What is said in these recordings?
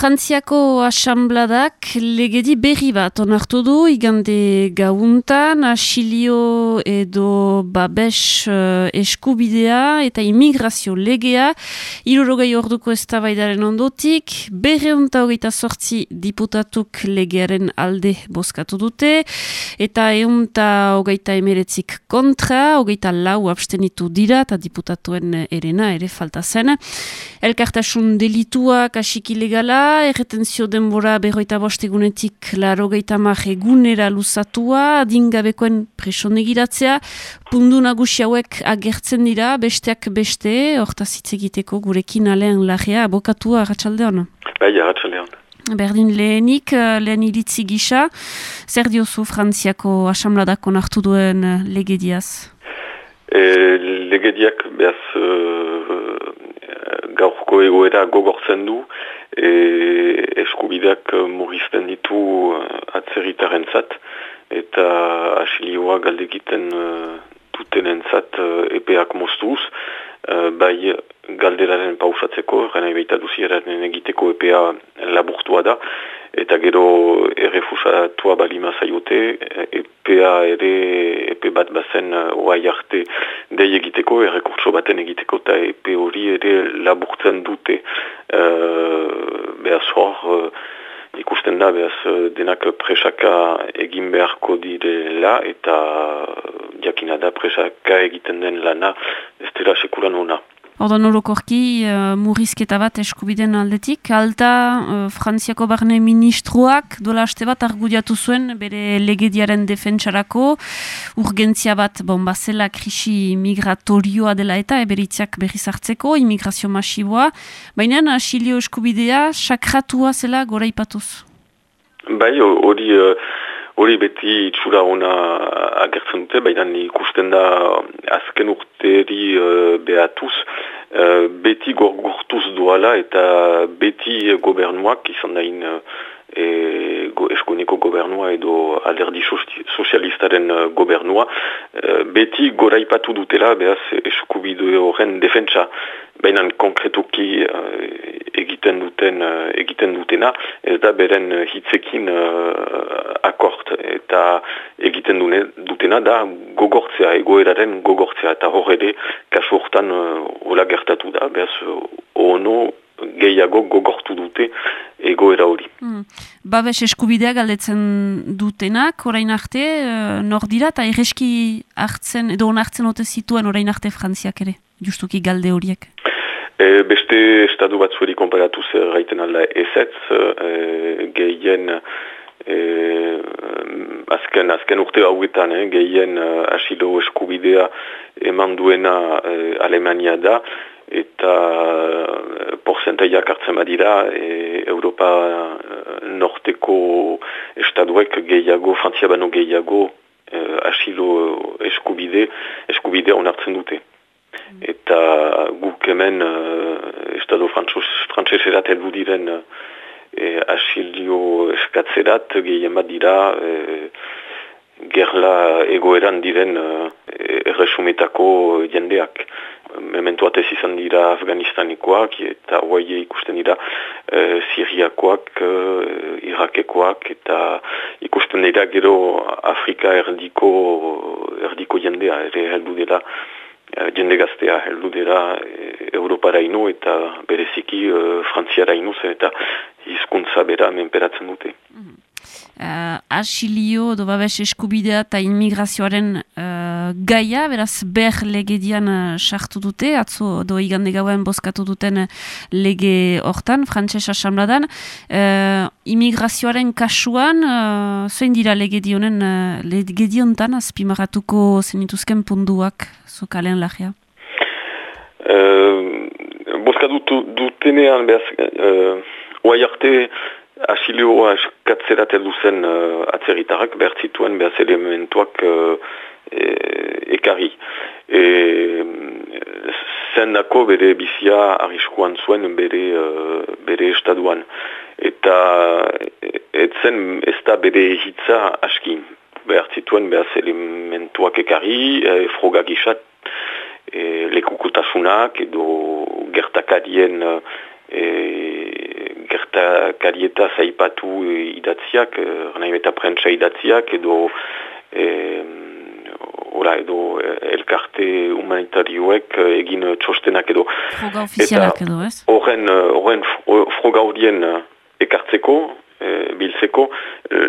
Frantziako asambladak legedi berri bat onartu du igande gauntan asilio edo babes uh, eskubidea eta imigrazio legea. Irurogei orduko eztabaidaren ondotik berreunta hogeita sortzi diputatuk legearen alde boskatu dute eta eunta hogeita emeretzik kontra hogeita lau abstenitu dira eta diputatuen erena ere falta zen. Elkartasun delituak asik ilegala erretenzio denbora berroita bostegunetik laro geita egunera luzatua, dingabekoen presonegiratzea, pundu nagusi hauek agertzen dira, besteak beste, hortaz hitz egiteko gurekin alean lagea, abokatua, ratxaldeon? Bai, ratxaldeon. Berdin lehenik, lehen iritzi gisa, zer diozu Frantziako asamladak onartu duen legediaz? E, legediak behaz uh, gaurko egoera gogortzen du, e, eskubideak murrizten ditu uh, atzerritaren zat, eta asilioa galdegiten uh, dutenen zat epeak moztuz, bai galderaren pausatzeko, gana baita duzieraren egiteko epea laburtua da, eta gero errefusatua balima zaiote, EPA ere, EPE bat bazen oai arte dei egiteko, errekurtso baten egiteko, eta EPE hori ere laburtzen dute. Uh, behaz hor, uh, ikusten da, behaz denak presaka egin beharko direla, eta jakina da presaka egiten den lana, ez dira sekuran hona. Ordan orokorki uh, murrizketa bat eskubiden aldetik. Alta uh, Frantziako barne ministroak dola haste bat argudiatu zuen bere legediaren defentsarako. Urgentzia bat bombazela krisi migratorioa dela eta eberitziak berriz hartzeko, imigrazio masiboa. Baina asilio eskubidea sakratua zela gora ipatuz. Bai, hori... Uh... Hori beti itxura ona agertzen dute, baina ikusten da azken urteri uh, behatuz, uh, beti gorgurtuz duala eta beti gobernuak izan dain uh, e, go, eskoneko gobernua edo alderdi sozialistaren uh, gobernua, uh, beti goraipatu dutela behaz eskubide horren defentsa, baina konkretuki egiten duten egiten dutena, ez da beren hitzekin akort eta egiten dutena da gogortzea, egoeraren gogortzea eta hor ere kasu hortan hola gertatu da, behaz ono gehiago gogortu dute egoera hori. Hmm. Babes eskubidea galdetzen dutenak, orain arte, nor dira eta erreski hartzen, edo onartzen ote zituen orain arte frantziak ere, justuki galde horiek? E, beste estadu bat zueri konparatu zer gaiten alda ezetz, e, gehien e, azken, azken urte hauetan, eh, gehien uh, asilo eskubidea eman duena uh, Alemania da, eta uh, porzentaiak hartzen badira, e, Europa norteko estaduek gehiago, Frantzia bano gehiago, asilo eskubide, eskubidea onartzen dute. Eta guk hemen uh, estado frantzeserat heldu diren uh, asilio eskatzerat gehien bat dira uh, gerla egoeran diren uh, erresumetako jendeak. Memento atez izan dira Afganistanikoak eta hoaie ikusten dira uh, Siriakoak, uh, Irakekoak eta ikusten dira gero Afrika erdiko, erdiko jendea ere heldu dira Eh, jende gaztea heldu dira e, Europara ino eta bereziki e, Frantziara zen eta hizkuntza bera menperatzen dute. Mm asilio do babes eskubidea eta immigrazioaren uh, gaia, beraz ber legedian sartu dute, atzo do igande gauen bozkatu duten lege hortan, frantses asambladan. Uh, immigrazioaren kasuan, uh, zein dira legedionen, uh, legediontan azpimaratuko zenituzken punduak zukalean lagia? Uh, Bozkatu dutenean, behaz, uh, oai arte, asilioa eskatzerat edu zen uh, atzerritarrak, behar zituen behaz elementuak uh, e, ekarri. E, zen dako bere bizia arriskuan zuen bere, uh, bere estaduan. Eta etzen ez da bere hitza askin behar zituen behaz elementuak ekarri, e, frogak isat, e, lekukutasunak edo gertakarien e, gerta karieta zaipatu idatziak, nahi eta prentsa idatziak, edo e, ora, edo elkarte humanitarioek egin txostenak edo. Froga ofizialak edo, ez? Horren, horren froga horien ekartzeko, e, biltzeko,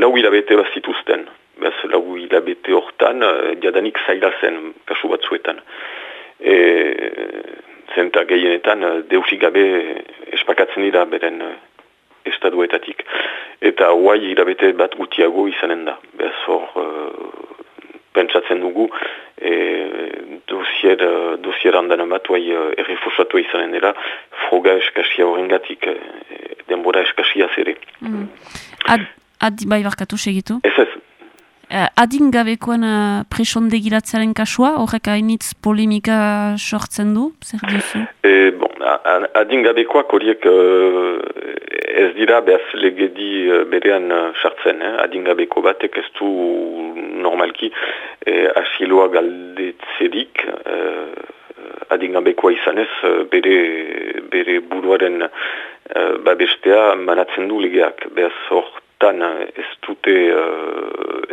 lau hilabete bat zituzten. Bez, lau hilabete hortan, diadanik zaila zen, kasu batzuetan. E, zenta gehienetan eh, deusik gabe espakatzen dira beren estaduetatik. Eta guai irabete bat gutiago izanen da. Bez hor uh, pentsatzen dugu e, dosier, dosier handan bat guai uh, errefusatu izanen dira froga eskasia horrengatik denbora eskasia zere. Mm. Ad, ad bai barkatu segitu? Ez ez, Uh, adingabekoen uh, presondegiratzearen kasua, horrek hainitz polemika sortzen du, zer duzu? E, bon, adingabekoak horiek uh, ez dira behaz legedi uh, berean sartzen, eh? adingabeko batek ez du normalki eh, asiloa galdetzerik uh, adingabekoa izanez bere, bere buruaren uh, babestea manatzen du legeak, behaz hor tan ez dute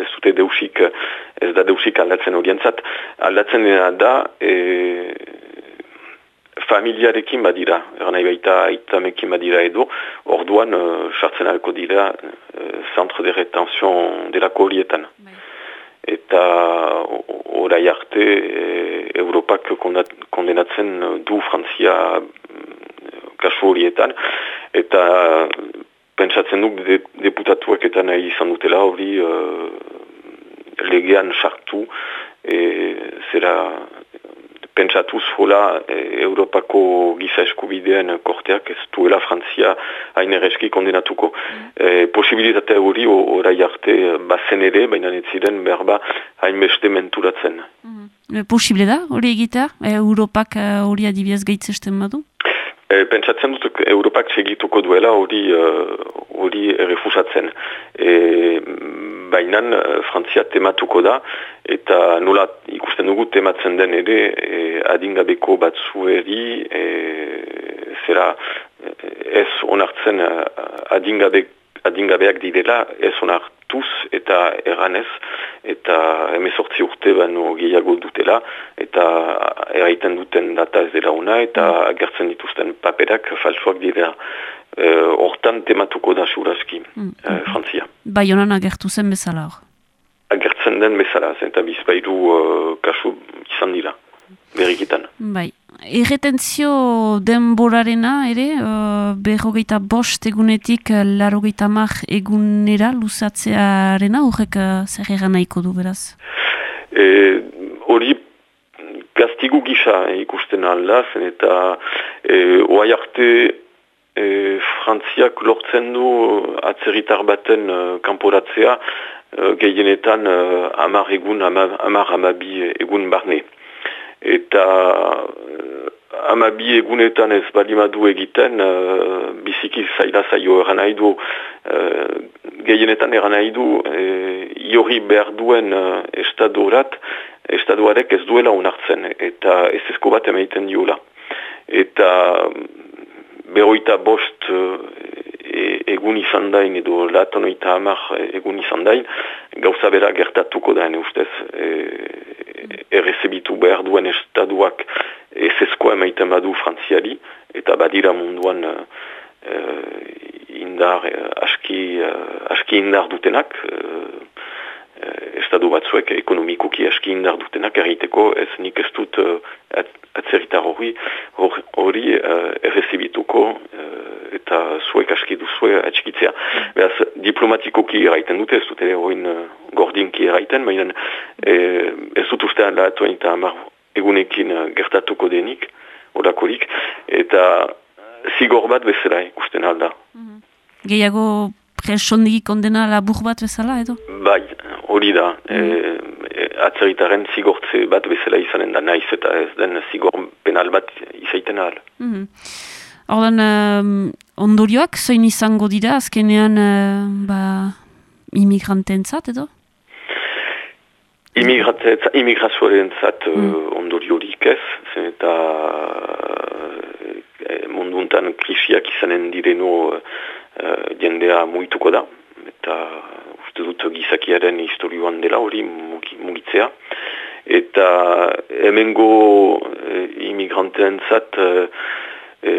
ez dute deusik ez da deusik aldatzen orientzat aldatzen da e, familiarekin badira. Eran nahi baita aitamekin badira edo. Orduan sartzen uh, alko dira uh, centre de retention delako horietan bai. eta orai arte e, Europak kondenatzen du Frantzia kasu horietan. Eta pentsatzen duk de, deputatuak eta nahi izan dutela hori uh, legean sartu e, zera pentsatuz hola e, Europako giza eskubidean korteak ez duela Frantzia hain erreski kondenatuko. Mm. E, posibilitate hori orai arte bazen ere, baina ez ziren berba hain beste menturatzen. Mm. E, posible da hori egitea? E, Europak e, hori adibidez gaitzesten badu? E, pentsatzen dut Europak segituko duela hori uh, hori refusatzen. E, Baina Frantzia tematuko da eta nola ikusten dugu tematzen den ere e, adingabeko batzueri e, zera ez onartzen adingabe, adingabeak direla ez onart hartuz eta erranez eta emezortzi urte bano gehiago dutela eta eraiten duten data ez dela una eta mm. agertzen dituzten paperak falsuak dira. E, hortan tematuko da suraski mm. e, Frantzia. Bai honan agertu zen bezala hor? Agertzen den bezala, zen eta bizpailu uh, kasu izan dira berrikitan. Bai. Erretentzio denborarena ere, uh, berrogeita bost egunetik larogeita mar egunera luzatzearena, horrek uh, zer egan nahiko du beraz? E, hori gaztigu gisa ikusten alda, zen eta e, oai arte e, frantziak lortzen du atzeritar baten uh, kanporatzea uh, gehienetan uh, amar egun, amar, amar amabi egun barne eta amabi egunetan ez balimadu egiten uh, biziki zaila zailo eran nahi du. Uh, gehienetan eran nahi du uh, iori behar duen uh, estadorat estadoarek ez duela unartzen eta ez ezko bat emaiten diola. Eta beroita bost uh, egun izan dain edo latonoita hamar egun izan dain gauza bera gertatuko da ustez. E, errezebitu behar duen estaduak ez ezkoa emaiten badu frantziali eta badira munduan uh, indar uh, aski, uh, aski indar dutenak estadu batzuek ekonomikoki aski indar dutenak erriteko ez nik ez dut uh, atzeritar hori hori uh, errezibituko eta zuek aski duzue atxikitzea. Beraz, diplomatikoki eraiten dute, ez dut ere horrein uh, gordinki eraiten, baina eh, ez dut ustean lahatuen eta amar egunekin uh, gertatuko denik, orakorik, eta zigor bat bezala ikusten alda. Mm -hmm. Gehiago presondegi kondena labur bat bezala, edo? Bai, hori da. Mm -hmm. e, atzeritaren zigortze bat bezala izanen da, naiz eta ez den zigor penal bat izaiten ahal. Mm Ordan, uh, ondorioak zein izango dira azkenean uh, ba, imigrantentzat edo? Imigrazioaren zat mm. ondoriorik ez, eta uh, munduntan krisiak izanen direno uh, jendea muituko da, eta uste dut gizakiaren historioan dela hori mugitzea. Eta hemengo e, imigranteen zat, e,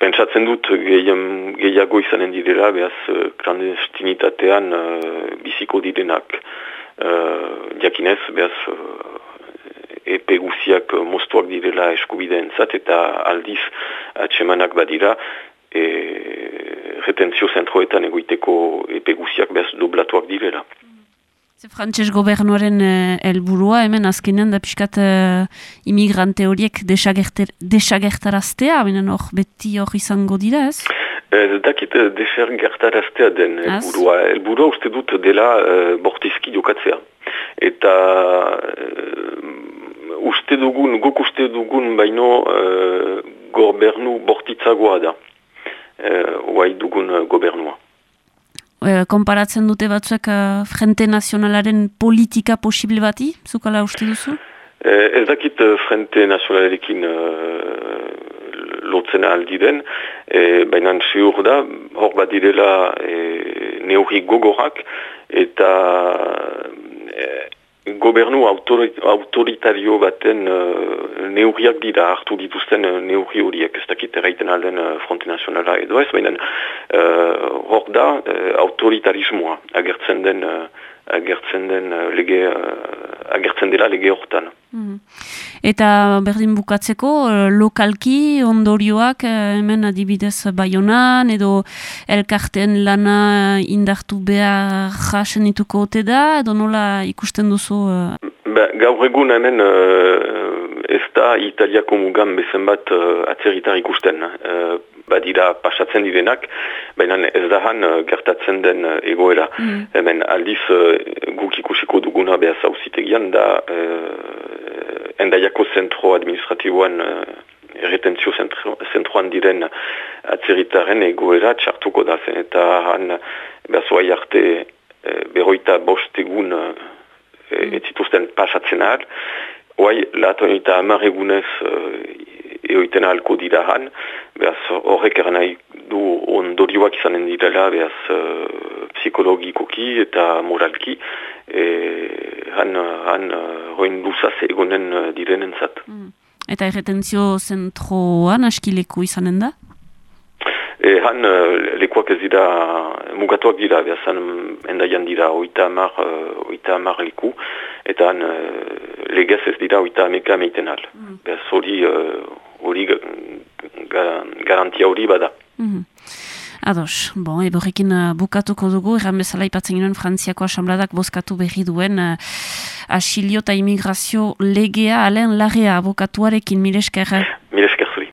pentsatzen dut gehiago izanen direla, behaz klandestinitatean biziko direnak. Uh, jakinez, behaz, epe guziak moztuak direla eskubideen zat, eta aldiz atsemanak badira, e, retentzio zentroetan egoiteko epe guziak behaz dublatuak direla. Ze frantses gobernuaren uh, elburua, hemen azkenean da pixkat uh, imigrante horiek desagertaraztea, benen hor beti hor izango dira, ez? Ez dakit desagertaraztea den elburua. Elburua uste dut dela uh, bortizki jokatzea. Eta uste dugun, guk uste dugun baino uh, gobernu bortitzagoa da. Uh, dugun uh, gobernua. E, konparatzen dute batzuek uh, Frente Nazionalaren politika posible bati, zukala uste duzu? ez dakit Frente Nazionalarekin uh, lotzen aldi den, e, baina ziur da, hor bat direla e, neurri gogorak, eta gobernu autoritario baten uh, neurriak dira hartu dituzten uh, neurri horiek, ez dakit erraiten alden uh, fronte nazionala edo ez, baina uh, hor da uh, autoritarismoa agertzen den uh, agertzen den lege agertzen dela lege hortan. Mm. Eta berdin bukatzeko, uh, lokalki ondorioak hemen adibidez baionan edo elkarten lana indartu behar jasen dituko ote da, edo nola ikusten duzu? Ba, gaur egun hemen ez da italiako mugan bezen bat atzeritar ikusten badira pasatzen direnak, baina ez da han gertatzen den egoera. Mm. Hemen aldiz guk ikusiko duguna behaz hauzitegian da uh, endaiako zentro administratiboan uh, retentzio zentroan diren atzerritaren egoera txartuko da zen. Eta han behaz oai arte uh, beroita bostegun uh, mm. etzituzten pasatzen ahal. Oai, lato eta amar egunez eoiten ahalko dira han, behaz horrek eran nahi du ondorioak izanen direla, behaz uh, psikologikoki eta moralki, e, han, han hoin luzaz egonen direnen zat. Mm. Eta erretentzio zentroan askileko izanen da? E, han lekuak ez dira mugatuak dira, behaz han endaian dira oita amar, oita amar leku, eta han legez ez dira oita ameka meiten al. Mm. Behaz hori hori garantia hori bada. Mm -hmm. Ados, bon, eborrekin uh, bukatuko dugu, erran bezala ipatzen ginen Frantziako asambladak bozkatu berri duen uh, asilio eta imigrazio legea, alen lagea abokatuarekin, mire